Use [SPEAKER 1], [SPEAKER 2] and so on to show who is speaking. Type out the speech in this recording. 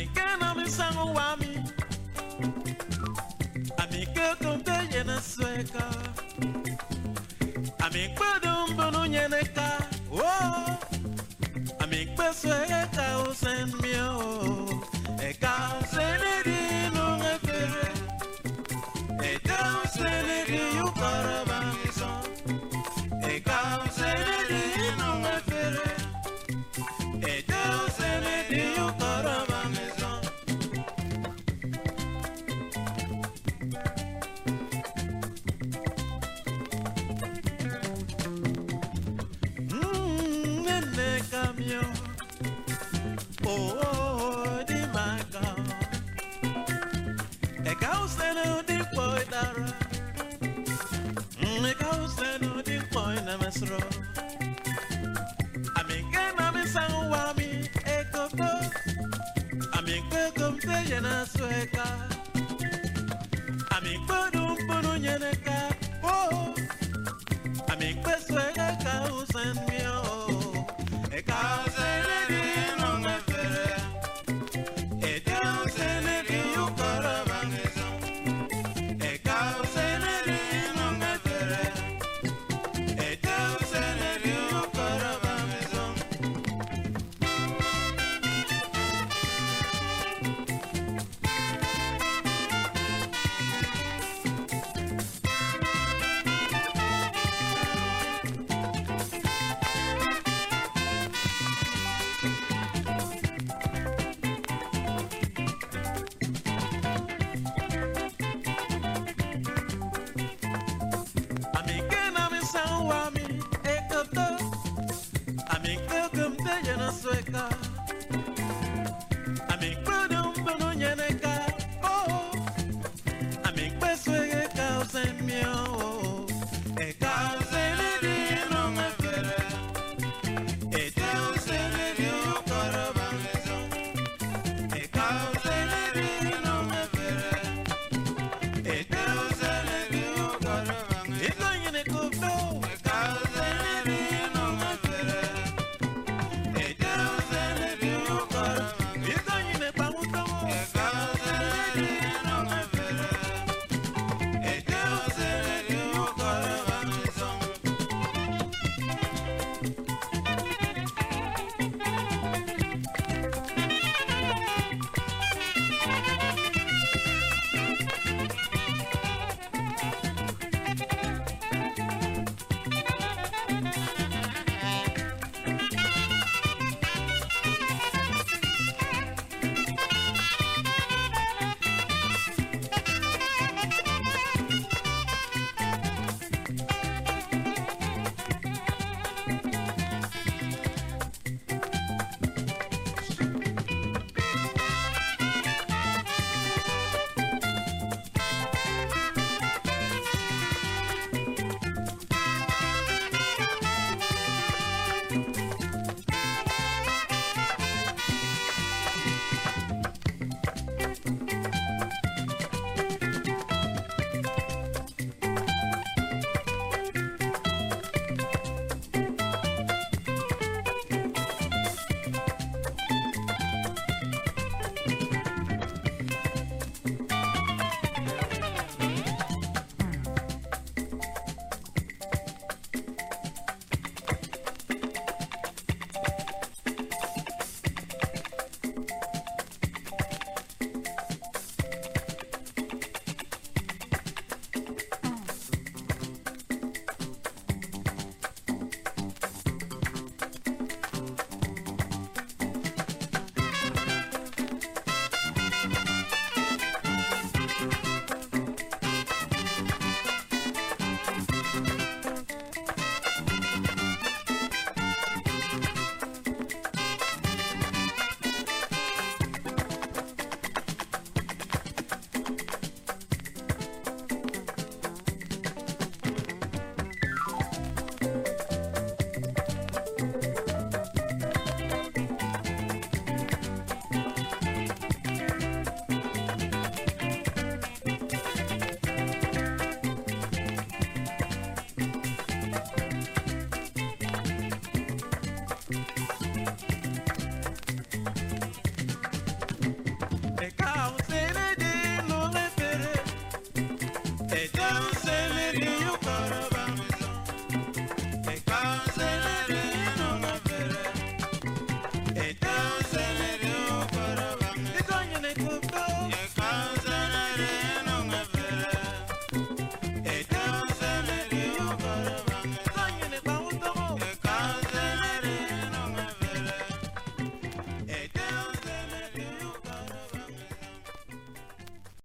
[SPEAKER 1] Amika na misango wami Amika konte yena sweka. Amika dumbo nunyeneka Oh. Amika sweka. nyereka. Amikpọdụ mkpụrụ nyereka. Oh. O amikpeso